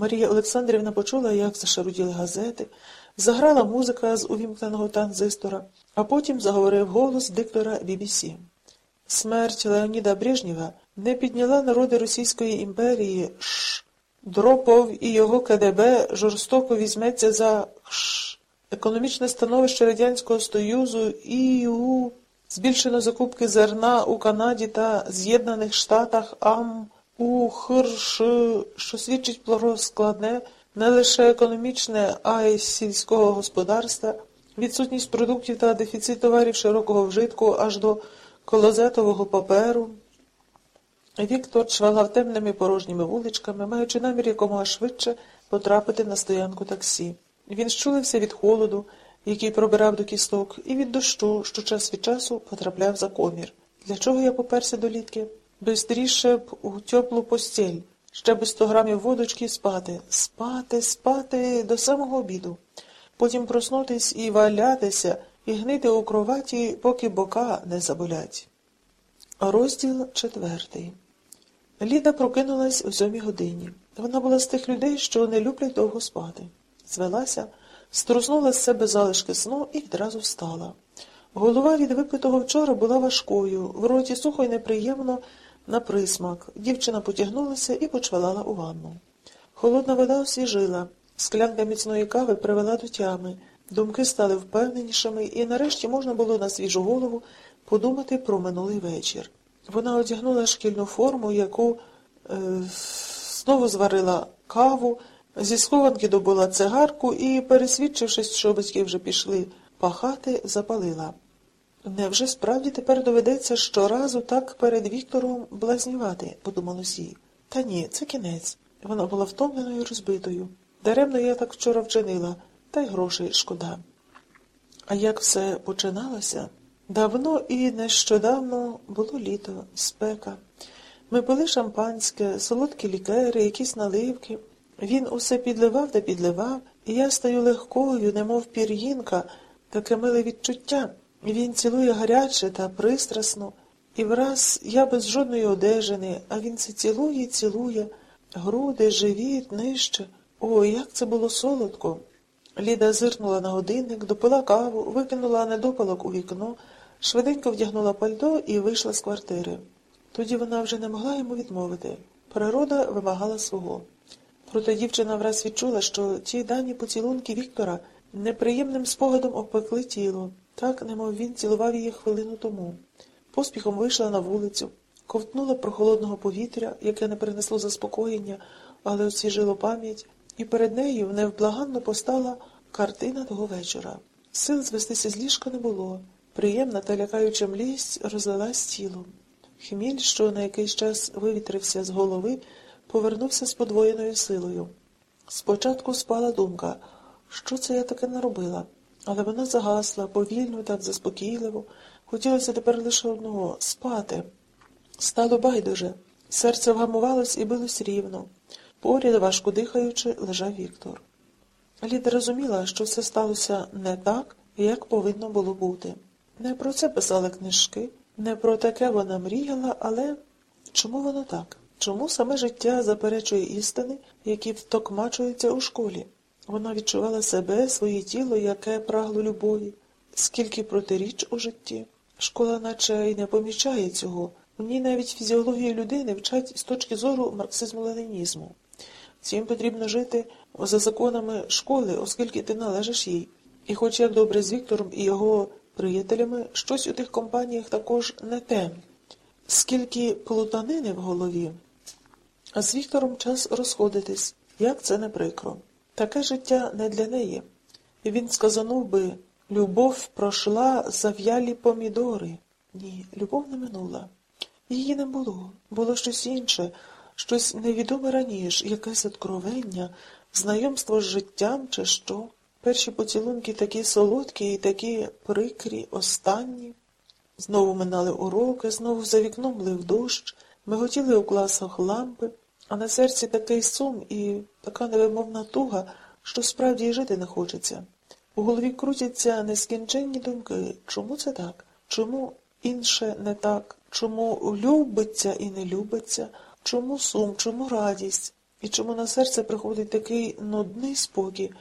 Марія Олександрівна почула, як зашаруділи газети, заграла музика з увімкненого транзистора, а потім заговорив голос диктора BBC. Смерть Леоніда Брежнєва не підняла народи Російської імперії ш. Дропов і його КДБ жорстоко візьметься за ш. Економічне становище Радянського Союзу і у збільшено закупки зерна у Канаді та З'єднаних Штатах АМ у ХРШ, що свідчить про складне не лише економічне, а й сільського господарства, відсутність продуктів та дефіцит товарів широкого вжитку аж до колозетового паперу. Віктор чвалав темними порожніми вуличками, маючи намір якомога швидше потрапити на стоянку таксі. Він щулився від холоду, який пробирав до кісток, і від дощу, що час від часу потрапляв за комір. Для чого я поперся до літки? Бистріше б у теплу постіль, ще би сто грамів водочки спати, спати, спати до самого обіду. Потім проснутись і валятися, і гнити у кроваті, поки бока не заболять. Розділ четвертий. Ліда прокинулась у сьомій годині. Вона була з тих людей, що не люблять довго спати. Звелася, струснула з себе залишки сну і відразу встала. Голова від випитого вчора була важкою, в роті сухо й неприємно на присмак. Дівчина потягнулася і почвалала у ванну. Холодна вода освіжила, склянка міцної кави привела до тями, думки стали впевненішими, і нарешті можна було на свіжу голову подумати про минулий вечір. Вона одягнула шкільну форму, яку е, знову зварила каву, зі схованки добула цигарку і, пересвідчившись, що батьки вже пішли пахати, запалила. Невже справді тепер доведеться щоразу так перед Віктором блазнювати, подумалось їй. Та ні, це кінець. Вона була втомленою і розбитою. Даремно я так вчора вчинила, та й грошей шкода. А як все починалося? Давно і нещодавно було літо, спека. Ми пили шампанське, солодкі лікери, якісь наливки. Він усе підливав та підливав, і я стаю легкою, немов пір'їнка, таке миле відчуття. Він цілує гаряче та пристрасно, і враз я без жодної одежини, а він це цілує цілує, груди, живіт, нижче. О, як це було солодко. Ліда зирнула на годинник, допила каву, викинула недопалок у вікно, швиденько вдягнула пальто і вийшла з квартири. Тоді вона вже не могла йому відмовити. Природа вимагала свого. Проте дівчина враз відчула, що ті дані поцілунки Віктора неприємним спогадом обпекли тіло, так, немов він цілував її хвилину тому. Поспіхом вийшла на вулицю, ковтнула прохолодного повітря, яке не принесло заспокоєння, але освіжило пам'ять, і перед нею невблаганно постала картина того вечора. Сил звестися з ліжка не було. Приємна та лякаюча млість розлилась тілом. Хміль, що на якийсь час вивітрився з голови, повернувся з подвоєною силою. Спочатку спала думка, що це я таке наробила, але вона загасла повільно, так заспокійливо. Хотілося тепер лише одного спати. Стало байдуже. Серце вгамувалось і билось рівно. Поряд, важко дихаючи, лежав Віктор. Ліда розуміла, що все сталося не так, як повинно було бути. Не про це писали книжки, не про таке вона мріяла, але чому воно так? Чому саме життя заперечує істини, які втокмачуються у школі? Вона відчувала себе, своє тіло, яке прагло любові, скільки протиріч у житті. Школа наче й не помічає цього. У ній навіть фізіологію людини вчать з точки зору марксизму-ленінізму. Цим потрібно жити за законами школи, оскільки ти належиш їй. І хоч як добре з Віктором і його приятелями, щось у тих компаніях також не те. Скільки плутанини в голові, а з Віктором час розходитись, як це не прикро. Таке життя не для неї. Він сказанув би любов пройшла зав'ялі помідори. Ні, любов не минула. Її не було. Було щось інше, щось невідоме раніше, якесь откровення, знайомство з життям чи що. Перші поцілунки такі солодкі і такі прикрі, останні. Знову минали уроки, знову за вікном лив дощ, ми готіли у класах лампи, а на серці такий сум і така невимовна туга, що справді й жити не хочеться. У голові крутяться нескінченні думки. Чому це так? Чому інше не так? Чому любиться і не любиться? Чому сум, чому радість? і чому на серце приходить такий нудний спокій,